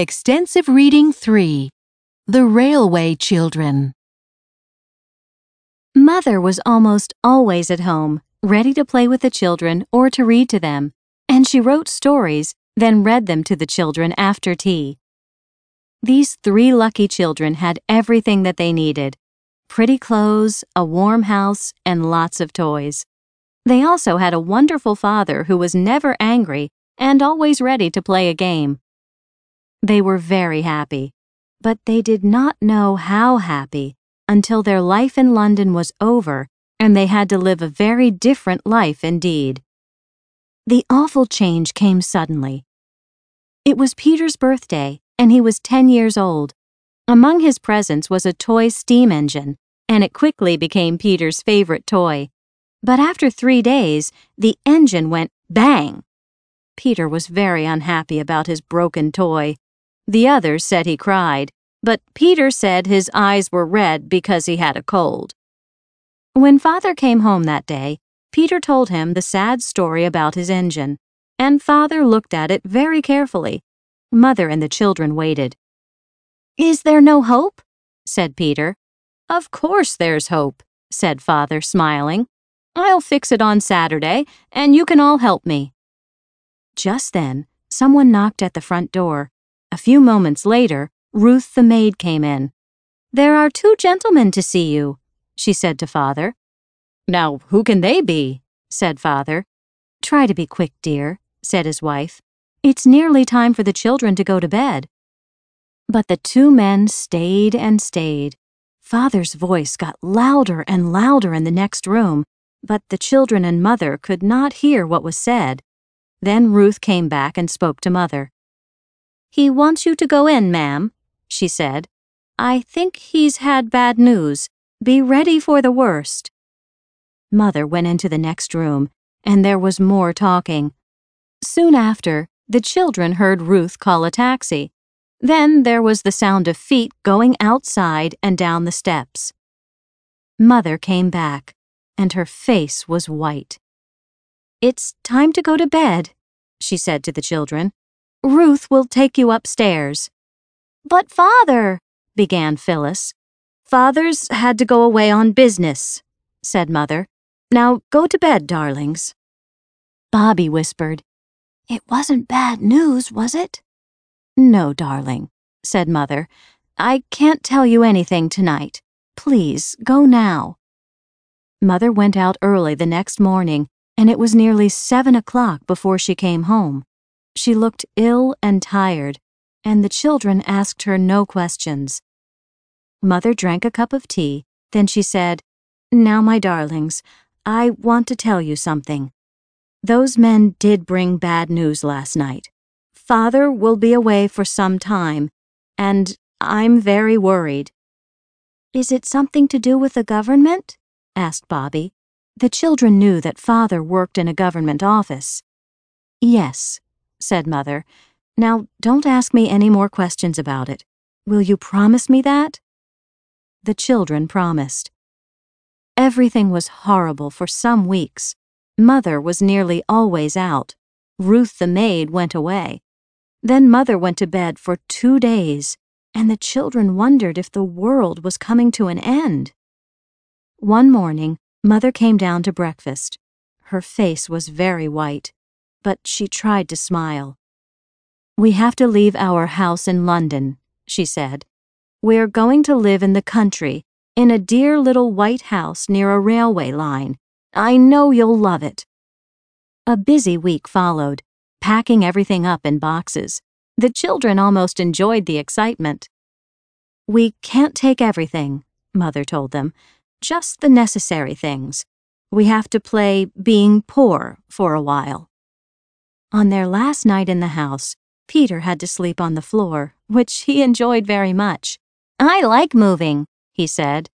Extensive Reading 3 The Railway Children. Mother was almost always at home, ready to play with the children or to read to them, and she wrote stories, then read them to the children after tea. These three lucky children had everything that they needed pretty clothes, a warm house, and lots of toys. They also had a wonderful father who was never angry and always ready to play a game. They were very happy, but they did not know how happy until their life in London was over and they had to live a very different life indeed. The awful change came suddenly. It was Peter's birthday, and he was 10 years old. Among his presents was a toy steam engine, and it quickly became Peter's favorite toy. But after three days, the engine went bang. Peter was very unhappy about his broken toy. The others said he cried, but Peter said his eyes were red because he had a cold. When father came home that day, Peter told him the sad story about his engine, and father looked at it very carefully. Mother and the children waited. Is there no hope? said Peter. Of course there's hope, said father, smiling. I'll fix it on Saturday, and you can all help me. Just then, someone knocked at the front door. A few moments later, Ruth the maid came in. There are two gentlemen to see you, she said to father. Now, who can they be? said father. Try to be quick, dear, said his wife. It's nearly time for the children to go to bed. But the two men stayed and stayed. Father's voice got louder and louder in the next room, but the children and mother could not hear what was said. Then Ruth came back and spoke to Mother. He wants you to go in, ma'am, she said. I think he's had bad news. Be ready for the worst. Mother went into the next room, and there was more talking. Soon after, the children heard Ruth call a taxi. Then there was the sound of feet going outside and down the steps. Mother came back, and her face was white. It's time to go to bed, she said to the children. Ruth will take you upstairs. But, Father, began Phyllis. Father's had to go away on business, said Mother. Now go to bed, darlings. Bobby whispered. It wasn't bad news, was it? No, darling, said Mother. I can't tell you anything tonight. Please, go now. Mother went out early the next morning, and it was nearly seven o'clock before she came home. She looked ill and tired, and the children asked her no questions. Mother drank a cup of tea, then she said, Now, my darlings, I want to tell you something. Those men did bring bad news last night. Father will be away for some time, and I'm very worried. Is it something to do with the government? asked Bobby. The children knew that father worked in a government office. Yes, said Mother. Now don't ask me any more questions about it. Will you promise me that? The children promised. Everything was horrible for some weeks. Mother was nearly always out. Ruth the maid went away. Then Mother went to bed for two days, and the children wondered if the world was coming to an end. One morning, Mother came down to breakfast. Her face was very white, but she tried to smile. We have to leave our house in London, she said. We're going to live in the country, in a dear little white house near a railway line. I know you'll love it. A busy week followed packing everything up in boxes. The children almost enjoyed the excitement. We can't take everything, Mother told them, just the necessary things. We have to play being poor for a while. On their last night in the house, Peter had to sleep on the floor, which he enjoyed very much. I like moving, he said.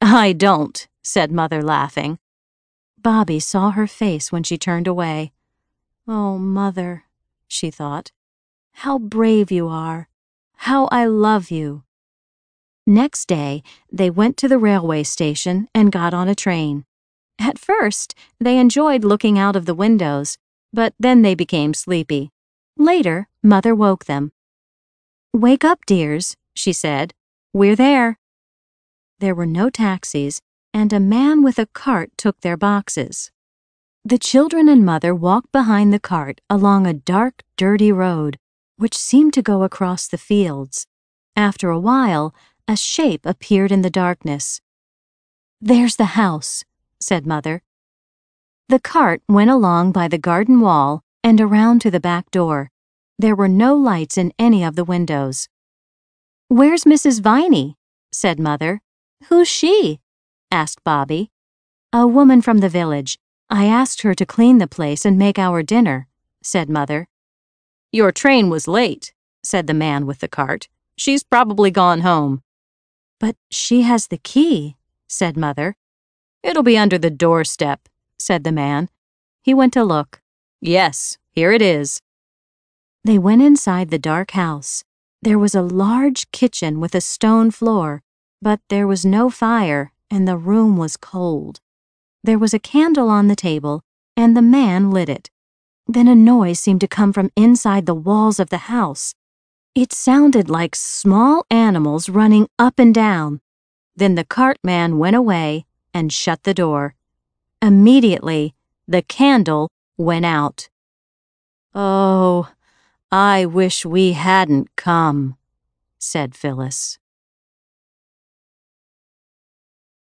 I don't, said Mother, laughing. Bobby saw her face when she turned away. Oh, Mother, she thought, how brave you are. How I love you. Next day, they went to the railway station and got on a train. At first, they enjoyed looking out of the windows, but then they became sleepy. Later, Mother woke them. Wake up, dears, she said. We're there. There were no taxis, and a man with a cart took their boxes. The children and mother walked behind the cart along a dark, dirty road, which seemed to go across the fields. After a while, a shape appeared in the darkness. There's the house, said Mother. The cart went along by the garden wall and around to the back door. There were no lights in any of the windows. Where's Mrs. Viney? said Mother. Who's she? asked Bobby. A woman from the village. I asked her to clean the place and make our dinner, said Mother. Your train was late, said the man with the cart. She's probably gone home. But she has the key, said Mother. It'll be under the doorstep, said the man. He went to look. Yes, here it is. They went inside the dark house. There was a large kitchen with a stone floor, but there was no fire and the room was cold. There was a candle on the table, and the man lit it. Then a noise seemed to come from inside the walls of the house. It sounded like small animals running up and down. Then the cartman went away and shut the door. Immediately, the candle went out. Oh, I wish we hadn't come, said Phyllis.